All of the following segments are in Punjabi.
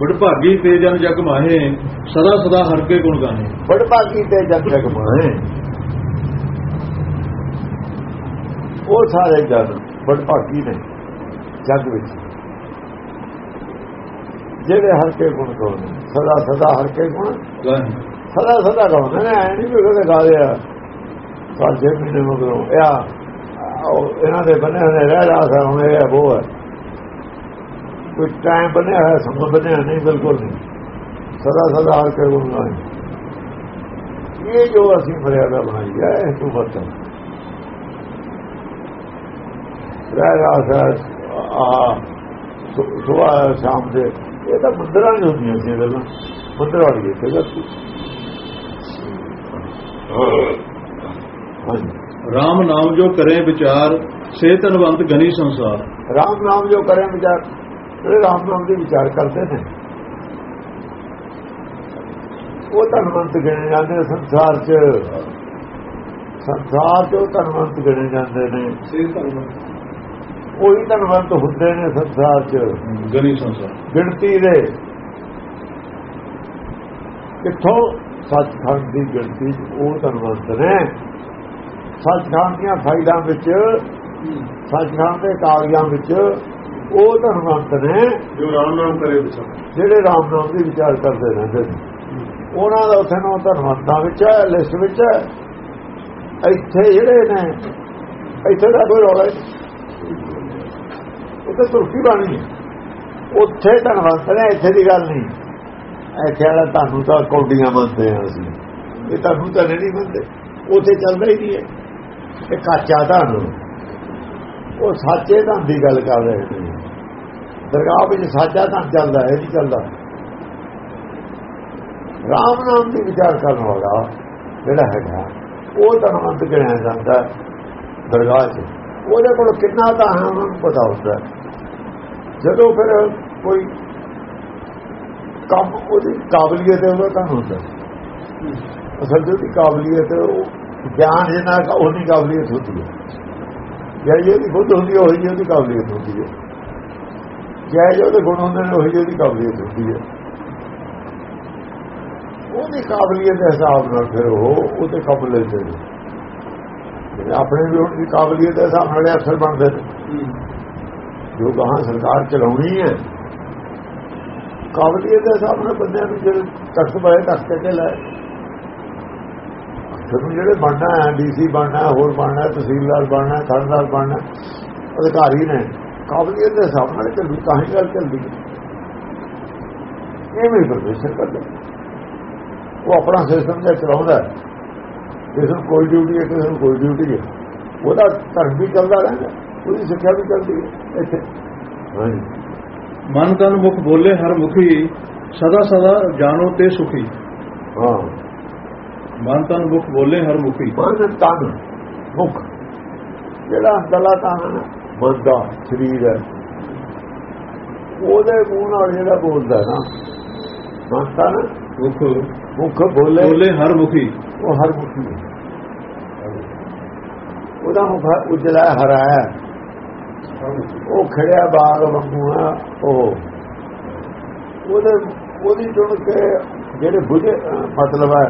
ਵਡਭਾਗੀ ਤੇ ਜਨ ਜਗ ਮਾਹੇ ਸਦਾ ਸਦਾ ਹਰ ਕੇ ਗੁਣ ਗਾਏ ਬੜ ਭਾਗੀ ਤੇ ਜਗ ਜਗ ਮਾਏ ਉਹ ਸਾਰੇ ਜਨ ਬੜ ਭਾਗੀ ਨੇ ਜਗ ਵਿੱਚ। ਜਿਹੜੇ ਹਰ ਕੇ ਗੁਣ ਗਾਉਂਦੇ ਸਦਾ ਸਦਾ ਹਰ ਕੇ ਗੁਣ ਸਦਾ ਸਦਾ ਗਾਉਂਦੇ ਨੇ ਐ ਨਹੀਂ ਵੀ ਕਦੇ ਗਾ ਲਿਆ। ਸਾਲ ਛੇ ਮਹੀਨੇ ਮਗਰੋਂ ਇਹ ਆ, ਉਹ ਇਹਨਾਂ ਦੇ ਬੰਨੇ ਹੋਏ ਰਹਿ ਜਾ ਸਾ ਹੁਣ ਇਹ ਉਹ ਹੈ ਕੋਈ ਟਾਈਮ ਬਣਿਆ ਹੈ ਸਮਾਂ ਬਣਿਆ ਨਹੀਂ ਬਿਲਕੁਲ ਨਹੀਂ। ਸਦਾ ਸਦਾ ਹਰ ਕੇ ਗੁਣ ਗਾਏ ਇਹ ਜੋ ਅਸੀਂ ਮਰਿਆਦਾ ਬਣਾਈ ਹੈ ਇਹ ਤੋਂ ਬਤਾ ਰਹਿ ਸਾ ਆ ਸੁਬਹ ਸ਼ਾਮ ਦੇ। ਇਹ ਤਾਂ ਮੰਦਰਾਂ ਨਹੀਂ ਹੁੰਦੀਆਂ ਸੀ ਗੱਲਾਂ। ਮੰਦਰ ਵਾਲੀ ਇੱਥੇ ਹਾਂਜੀ। RAM ਨਾਮ ਜੋ ਕਰੇ ਵਿਚਾਰ ਸੇ ਤਨਵੰਤ ਗਨੀ ਸੰਸਾਰ। ਰਾਮ ਨਾਮ ਜੋ ਕਰੇ ਵਿਚਾਰ ਜਿਹੜੇ ਰਾਮ ਨਾਮ ਦੇ ਵਿਚਾਰ ਕਰਦੇ ਨੇ ਉਹ ਧਨਵੰਤ ਗਿਣੇ ਜਾਂਦੇ ਨੇ ਸੰਸਾਰ 'ਚ। ਸੰਸਾਰ 'ਚ ਉਹ ਧਨਵੰਤ ਗਿਣੇ ਜਾਂਦੇ ਨੇ। ਉਹੀ ਧਨਵੰਤ ਹੁੰਦੇ ਨੇ ਸੰਸਾਰ 'ਚ। ਗਨੀ ਸੰਸਾਰ। ਗਿਣਤੀ ਦੇ। ਕਿੱਥੋਂ? ਸੱਚਖੰਡ ਦੀ ਗਿਣਤੀ ਉਹ ਧਨਵੰਤ ਨੇ। ਸੱਚਖੰਡ ਦੀਆਂ ਫਾਈਲਾਂ ਵਿੱਚ ਸੱਚਖੰਡ ਦੇ ਕਾਗਜ਼ਾਂ ਵਿੱਚ ਉਹ ਧਨਵੰਤ ਨੇ ਜੋ RAM ਨਾਮ ਕਰੇ ਵਿਚਾਰ ਜਿਹੜੇ ਰਾਮ ਨਾਮ ਦੀ ਵਿਚਾਰ ਕਰਦੇ ਰਹਿੰਦੇ ਨੇ। ਉਹਨਾਂ ਦਾ ਉੱਥੇ ਨਾ ਧਨਵੰਤਾਂ ਵਿੱਚ ਹੈ ਲਿਸਟ ਵਿੱਚ ਹੈ। ਇੱਥੇ ਜਿਹੜੇ ਨੇ ਇੱਥੇ ਦਾ ਕੋਈ ਰੌਲਾ ਉੱਥੇ ਤੁਰਕੀ ਬਾਣੀ ਉੱਥੇ ਧਨਵੰਤ ਨੇ ਇੱਥੇ ਦੀ ਗੱਲ ਨਹੀਂ। ਇੱਥੇ ਵਾਲਾ ਤੁਹਾਨੂੰ ਤਾਂ ਕੌਡੀਆਂ ਮੰਨਦੇ ਆ ਅਸੀਂ। ਇਹ ਤੁਹਾਨੂੰ ਤਾਂ ਨਹੀਂ ਮੰਨਦੇ। ਉੱਥੇ ਚੱਲਦਾ ਹੀ ਨਹੀਂ ਹੈ। ਇਹ ਕੱਚਾ ਤੁਹਾਨੂੰ। ਉਹ ਸੱਚੇ ਧਨ ਦੀ ਗੱਲ ਕਰ ਰਹੇ ਨੇ। ਦਰਗਾਹ ਵਿੱਚ ਸਾਡਾ ਧਨ ਚੱਲਦਾ ਹੈ ਨਹੀਂ ਚੱਲਦਾ। ਰਾਮ ਨਾਮ ਦੀ ਵਿਚਾਰ ਕਰਨ ਵਾਲਾ ਜਿਹੜਾ ਹੈਗਾ, ਉਹ ਧਨਵੰਤ ਗਿਣਿਆ ਜਾਂਦਾ ਦਰਗਾਹ 'ਚ। ਉਹਦੇ ਕੋਲ ਕਿੰਨਾ ਤਾਂ ਹੈ, ਉਹਨਾਂ ਨੂੰ ਪਤਾ ਹੁੰਦਾ। ਜਦੋਂ ਫਿਰ ਕੋਈ ਕੰਮ ਉਹਦੀ ਕਾਬਲੀਅਤ ਹੈ, ਉਹਦਾ ਤਾਂ ਹੁੰਦਾ। ਅਸਲ ਜੋ ਦੀ ਕਾਬਲੀਅਤ, ਉਹ ਗਿਆਨ ਜਿਹਨਾਂ ਦਾ ਉਹਦੀ ਕਾਬਲੀਅਤ ਹੁੰਦੀ ਹੈ। ਜਾਂ ਉਹਦੀ ਖੁਦ ਹੁੰਦੀ ਹੈ, ਉਹੀ ਜਿਹੀ ਉਹਦੀ ਕਾਬਲੀਅਤ ਹੁੰਦੀ ਹੈ। ਜਾਂ ਜੋ ਉਹਦੇ ਗੁਣ ਹੁੰਦੇ ਨੇ ਉਹੀ ਜਿਹੀ ਉਹਦੀ ਕਾਬਲੀਅਤ ਹੁੰਦੀ ਹੈ। ਉਹਦੀ ਕਾਬਲੀਅਤ ਦੇ ਹਿਸਾਬ ਨਾਲ ਫਿਰ ਉਹ ਉਹਦੇ ਕੰਮ ਲੈਂਦੇ ਨੇ। ਆਪਣੇ ਵੀ ਉਹਦੀ ਕਾਬਲੀਅਤ ਦੇ ਹਿਸਾਬ ਨਾਲ ਅਫਸਰ ਬਣਦੇ ਨੇ। ਜੋ ਗਾਹਾਂ ਸਰਕਾਰ ਚਲਾਉਣੀ ਹੈ ਕਾਬਲੀਅਤ ਦੇ ਹਿਸਾਬ ਨਾਲ ਬੰਦਿਆਂ ਨੂੰ ਜਿਹੜੇ ਤਖਤ ਬਾਏ ਤਖਤ ਕੇ ਲੈ ਜਦੋਂ ਜਿਹੜੇ ਬਣਨਾ ਹੈ ਡੀਸੀ ਬਣਨਾ ਹੋਰ ਬਣਨਾ ਤਹਿਸੀਲਦਾਰ ਬਣਨਾ ਹੈ, ਥਾਣੇਦਾਰ ਬਣਨਾ ਅਧਿਕਾਰੀ ਨੇ ਕਾਬਲੀਅਤ ਦੇ ਨਾਲ ਚੱਲਦੀ ਤਾਂ ਹੀ ਗੱਲ ਚੱਲਦੀ ਇਹ ਵੀ ਪ੍ਰਦੇਸ਼ਨ ਕਰਦੇ ਉਹ ਆਪਣਾ ਸਿਸਟਮ ਜਿਹਾ ਚਲਾਉਂਦਾ ਕਿਸੇ ਨੂੰ ਕੋਈ ਡਿਊਟੀ ਹੈ ਕਿਸੇ ਨੂੰ ਕੋਈ ਡਿਊਟੀ ਹੈ ਉਹਦਾ ਧਰਮ ਵੀ ਚੱਲਦਾ ਰਹਿੰਦਾ ਉਹਦੀ ਸਿੱਖਿਆ ਵੀ ਚੱਲਦੀ ਹੈ ਇੱਥੇ। ਮਨ ਤਨ ਮੁਖ ਬੋਲੇ ਹਰ ਮੁਖੀ ਸਦਾ ਸਦਾ ਜਾਣੋ ਤੇ ਸੁਖੀ। ਹਾਂ। ਮਨ ਤਨ ਮੁਖ ਬੋਲੇ ਹਰ ਮੁਖੀ। ਮਨ ਤਨ ਮੁਖ। ਜਿਹੜਾ ਅੰਦਰਲਾ ਤਨ ਬੰਦਾ ਸਰੀਰ ਹੈ। ਉਹਦੇ ਮੂੰਹ ਨਾਲ ਜਿਹੜਾ ਬੋਲਦਾ ਨਾ ਮਨ ਤਨ ਮੁਖ। ਮੁਖ ਬੋਲੇ। ਬੋਲੇ ਹਰ ਮੁਖੀ। ਉਹ ਹਰ ਮੁਖੀ ਉਹਦਾ ਮੁਖ ਉਜਲਾ ਹਰਾ ਹੈ। ਉਹ ਖੜਿਆ ਬਾਗ ਵਾਂਗੂ ਆ ਉਹ। ਉਹਦੇ ਉਹਦੀ ਜੁੜ ਕੇ ਜਿਹੜੇ ਬੁਝੇ ਮਤਲਬ ਹੈ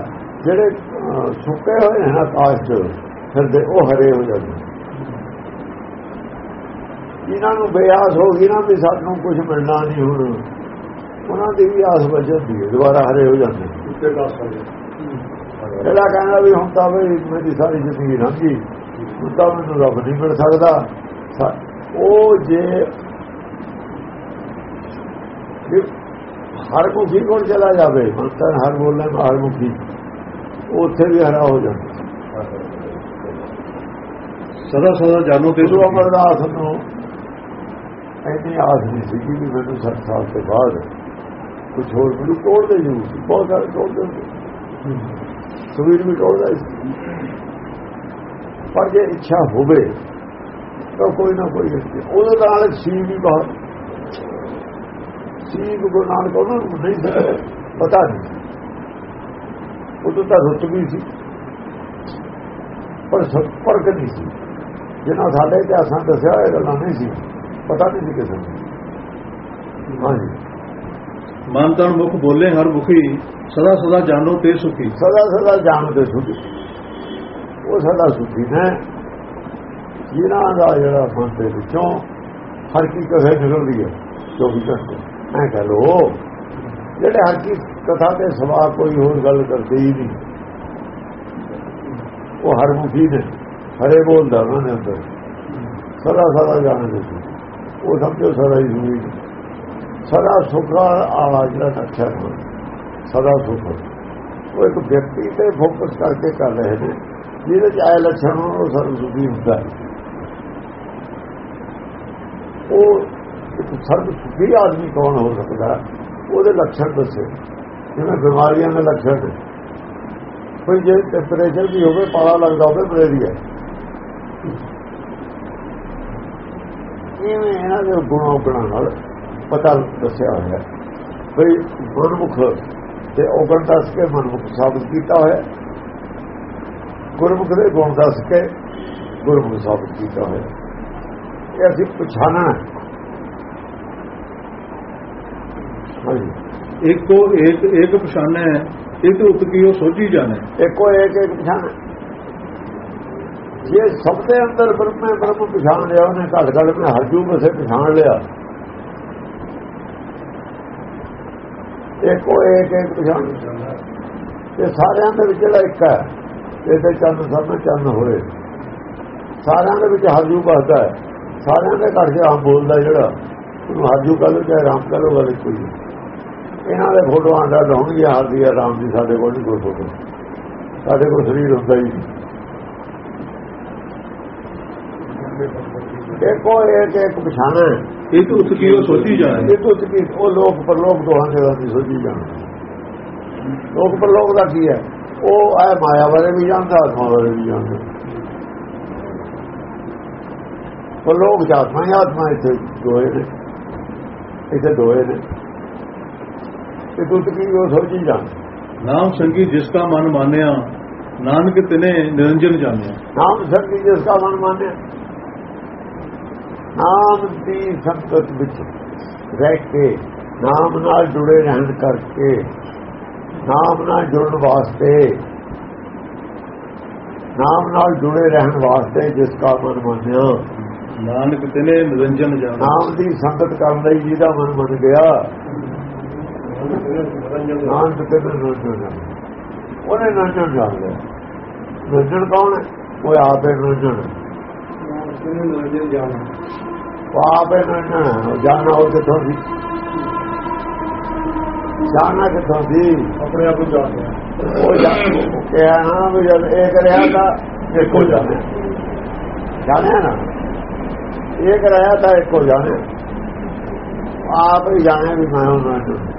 ਜਿਹੜੇ ਸੁੱਕੇ ਹੋਏ ਹਨ ਆਕਾਸ਼ ਫਿਰਦੇ ਉਹ ਹਰੇ ਹੋ ਜਾਂਦੇ। ਜਿਨ੍ਹਾਂ ਨੂੰ ਬਿਆਸ ਹੋ ਗਈ ਨਾ ਵੀ ਸਾਨੂੰ ਕੁਝ ਮਿਲਣਾ ਨਹੀਂ ਹੁਣ ਉਹਨਾਂ ਦੀ ਵੀ ਆਸ ਜਾਂਦੀ ਹੈ ਦੁਬਾਰਾ ਹਰੇ ਹੋ ਜਾਂਦੇ ਜਿਹੜਾ ਕਹਿੰਦਾ ਵੀ ਹੁਣ ਤਾਂ ਵੀ ਮੇਰੀ ਸਾਰੀ ਜ਼ਿੰਦਗੀ ਲੰਘੀ ਹੁਣ ਤਾਂ ਮੈਨੂੰ ਰੱਬ ਨਹੀਂ ਮਿਲ ਸਕਦਾ। ਉਹ ਜੇ ਹਰ ਮੁਖੀ ਕੋਲ ਚਲਾ ਜਾਵੇ ਮੰਤਰ ਹਰ ਬੋਲੇ ਹਰ ਮੁਖੀ ਉੱਥੇ ਵੀ ਹਰਾ ਹੋ ਜਾਂਦਾ। ਸਦਾ ਸਦਾ ਜਾਣੋ ਤੇ ਗੁਰੂ ਅਮਰਦਾਸ ਨੂੰ ਐਨੀ ਆਸ ਨਹੀਂ ਸੀ ਕਿ ਵੀ ਮੈਨੂੰ 60 ਸਾਲ ਤੋਂ ਬਾਅਦ ਕੁਝ ਹੋਰ ਮੈਨੂੰ ਤੋੜਦੇ ਜੂ ਬਹੁਤ ਸਾਰੇ ਤੋੜਦੇ ਸੀ। ਸੁਵੀਰ ਵੀ ਤੋੜਦਾ ਸੀ। ਪਰ ਜੇ ਇੱਛਾ ਹੋਵੇ ਤਾਂ ਕੋਈ ਨਾ ਕੋਈ ਰੱਖੇ ਉਹਦੇ ਨਾਲ ਸੀ ਵੀ ਬਹੁਤ ਸੀ ਗੁਰੂ ਨਾਨਕ ਉਹਨਾਂ ਨੂੰ ਨਹੀਂ ਪਤਾ। ਨਹੀਂ। ਉਦੋਂ ਤਾਂ ਰੁੱਤ ਵੀ ਸੀ। ਪਰ ਸੰਪਰਕ ਨਹੀਂ ਸੀ। ਜਿਹਨਾਂ ਸਾਡੇ ਇਤਿਹਾਸਾਂ ਦੱਸਿਆ ਇਹ ਗੱਲਾਂ ਨਹੀਂ ਸੀ। ਪਤਾ ਨਹੀਂ ਸੀ ਕਿਸੇ ਨੂੰ। ਹਾਂਜੀ। ਮਨ ਤਨ ਮੁਖ ਬੋਲੇ ਹਰ ਮੁਖੀ ਸਦਾ ਸਦਾ ਜਾਣੋ ਤੇ ਸੁਖੀ। ਸਦਾ ਸਦਾ ਜਾਣਦੇ ਸੁਖੀ। ਉਹ ਸਦਾ ਸੁਖੀ ਨੇ। ਜਿਨ੍ਹਾਂ ਦਾ ਜਿਹੜਾ ਮਨ ਦੇ ਵਿੱਚੋਂ ਹਰ ਕੀ ਕਹੇ ਨਿਕਲਦੀ ਹੈ ਜੋ ਵੀ ਕਰਦੇ ਐ ਕਹ ਲੋ ਜਿਹੜੇ ਹਰ ਕੀ ਕਥਾ ਤੇ ਸਵਾ ਕੋਈ ਹੋਰ ਗੱਲ ਕਰਦੇ ਹੀ ਨਹੀਂ। ਉਹ ਹਰ ਮੁਖੀ ਨੇ ਹਰੇ ਬੋਲਦਾ ਉਹਨਾਂ ਦੇ ਅੰਦਰ। ਸਦਾ ਸਦਾ ਜਾਣਦੇ ਸੀ ਉਹ ਸਮਝੋ ਸਦਾ ਹੀ ਹੋਈ ਸਦਾ ਸੁਖ ਆਲਾ ਜਿਹੜਾ ਅਕਸ਼ਰ ਹੈ ਸਦਾ ਸੁਖ। ਉਹ ਇੱਕ ਵਿਅਕਤੀ ਤੇ ਫੋਕਸ ਕਰਕੇ ਕਰ ਰਹੇ ਨੇ। ਜਿਹਦੇ ਚ ਆਏ ਲੱਛਣ ਹੋਣ, ਉਹ ਸਰਬ ਸੁਖੀ ਹੁੰਦਾ ਉਹ ਇੱਕ ਸਰਬ ਸੁਖੀ ਆਦਮੀ ਕੌਣ ਹੋ ਸਕਦਾ? ਉਹਦੇ ਲੱਛਣ ਦੱਸੇ। ਜਿਵੇਂ ਬਿਮਾਰੀਆਂ ਦੇ ਲੱਛਣ ਕੋਈ ਜੇ ਟੈਂਪਰੇਚਰ ਵੀ ਹੋਵੇ, ਪਾਲਾ ਲੱਗਦਾ ਹੋਵੇ, ਮਲੇਰੀਆ। ਇਵੇਂ ਇਹਨਾਂ ਦੇ ਗੁਣਾਂ ਗੁਣਾਂ ਨਾਲ ਪਤਾ ਦੱਸਿਆ ਹੋਇਆ। ਬਈ ਗੁਰਮੁਖ ਤੇ ਔਗਣ ਦੱਸ ਕੇ ਮਨਮੁਖ ਸਾਬਤ ਕੀਤਾ ਹੋਇਆ। ਗੁਰਮੁਖ ਦੇ ਗੁਣ ਦੱਸ ਕੇ ਗੁਰਮੁਖ ਸਾਬਤ ਕੀਤਾ ਹੋਇਆ। ਇਹ ਅਸੀਂ ਪਛਾਣਨਾ ਹੈ। ਹਾਂਜੀ। ਏਕੋ ਏਕ ਏਕ ਪਛਾਨੈ ਇਕ ਉਤ ਕੀਓ ਸੋਝੀ ਜਾਣੈ। ਇੱਕੋ ਇੱਕ ਇੱਕ ਪਛਾਣ ਜੇ ਸਭ ਦੇ ਅੰਦਰ ਬ੍ਰਹਮੇ ਬ੍ਰਹਮ ਪਛਾਣ ਲਿਆ, ਉਹਨੇ ਘੜ ਘੜ ਮੈਂ ਹਰਜੂ ਬਸੇ ਪਛਾਣ ਲਿਆ। ਇੱਕੋ ਇੱਕ ਇੱਕ ਪਛਾਣ ਤੇ ਸਾਰਿਆਂ ਦੇ ਵਿੱਚ ਜਿਹੜਾ ਇੱਕ ਹੈ, ਇਹਦੇ ਚੰਨ ਸਭ ਨੂੰ ਚੰਨ ਹੋਏ। ਸਾਰਿਆਂ ਦੇ ਵਿੱਚ ਹਰਜੂ ਬਸਦਾ ਹੈ। ਸਾਰਿਆਂ ਦੇ ਘੜ ਕੇ ਆਮ ਬੋਲਦਾ ਜਿਹੜਾ, ਉਹਨੂੰ ਹਰਜੂ ਕਹ ਲੋ ਚਾਹੇ ਰਾਮ ਕਹ ਲੋ ਵਾਲੇ ਕੋਈ ਨਹੀਂ। ਇਹਨਾਂ ਦੇ ਫੋਟੋਆਂ ਦਾ ਲਾਉਣੀ ਆ ਹਰਦੀ ਰਾਮ ਦੀ, ਸਾਡੇ ਕੋਲ ਨਹੀਂ ਕੋਈ ਫੋਟੋ। ਸਾਡੇ ਕੋਲ ਸਰੀਰ ਹੁੰਦਾ ਹੀ ਨਹੀਂ। ਇੱਕੋ ਇੱਕ ਇੱਕ ਪਛਾਣ ਹੈ। ਇਕ ਉਤ ਕੀਓ ਸੋਝੀ ਜਾਣੈ ਇਹ ਤੋਂ ਕੀ ਉਹ ਲੋਕ ਪਰਲੋਕ ਦੋਹਾਂ ਜਗ੍ਹਾ ਦੀ ਸੋਝੀ ਜਾਣ। ਲੋਕ ਪਰਲੋਕ ਦਾ ਕੀ ਹੈ? ਉਹ ਹੈ ਮਾਇਆ ਬਾਰੇ ਵੀ ਜਾਣਦਾ ਆਤਮਾ ਬਾਰੇ ਵੀ ਜਾਣਦਾ। ਪਰਲੋਕ ਜਾਤਮਾ ਹੀ ਆਤਮਾ ਇੱਥੇ ਦੋਏ ਨੇ। ਇੱਥੇ ਦੋਏ ਨੇ। ਇਹ ਤੋਂ ਕੀ ਉਹ ਸੋਝੀ ਜਾਣ? ਨਾਮ ਸੰਗੀ ਜਿਸ ਕਾ ਮਨ ਮਾਨਿਆ ਨਾਨਕ ਤਿਨੇ ਨਿਰੰਜਨ ਜਾਣਿਆ। ਨਾਮ ਸੰਗੀ ਜਿਸ ਦਾ ਮਨ ਮਾਨਿਆ। ਨਾਮ ਦੀ ਸੰਗਤ ਵਿੱਚ ਰਹਿ ਕੇ ਨਾਮ ਨਾਲ ਜੁੜੇ ਰਹਿਣ ਕਰਕੇ ਨਾਮ ਨਾਲ ਜੁੜਨ ਵਾਸਤੇ ਨਾਮ ਨਾਲ ਜੁੜੇ ਰਹਿਣ ਵਾਸਤੇ ਜਿਸ ਦਾ ਮਨ ਮੰਨਿਆ। ਨਾਨਕ ਤਿਨੇ ਨਿਰੰਜਨ ਜਾਣਿਆ ਨਾਮ ਦੀ ਸੰਗਤ ਕਰਨ ਲਈ ਜਿਹਦਾ ਮਨ ਮੰਨ ਗਿਆ ਨਾਨਕ ਤੇ ਨਿਰੰਜਨ ਉਹਨੇ ਨਿਰੰਜਨ ਜਾਣ ਲਿਆ। ਨਿਰੰਜਨ ਕੌਣ ਹੈ? ਉਹ ਆਪੇ ਨਿਰੰਜਨ ਹੈ। ਉਹ ਆਪੇ ਨਿਰੰਜਨ ਹੈ ਉਹ ਜਾਣਾ ਉਹ ਕਿੱਥੋਂ ਸੀ? ਜਾਣਾ ਕਿੱਥੋਂ ਸੀ? ਆਪਣੇ ਆਪ ਨੂੰ ਜਾਣਿਆ ਉਹ ਜਾਣ ਉਹ ਕਿਹਾ ਨਾ ਵੀ ਜਦ ਇਹ ਕਰਿਆ ਤਾਂ ਇੱਕੋ ਜਾਣੇ। ਜਾਣਿਆ ਨਾ? ਇਹ ਕਰਾਇਆ ਤਾਂ ਇੱਕੋ ਜਾਣੇ। ਆਪ ਹੀ ਜਾਣੇ ਵੀ ਮੈਂ ਉਹਨਾਂ ਨੂੰ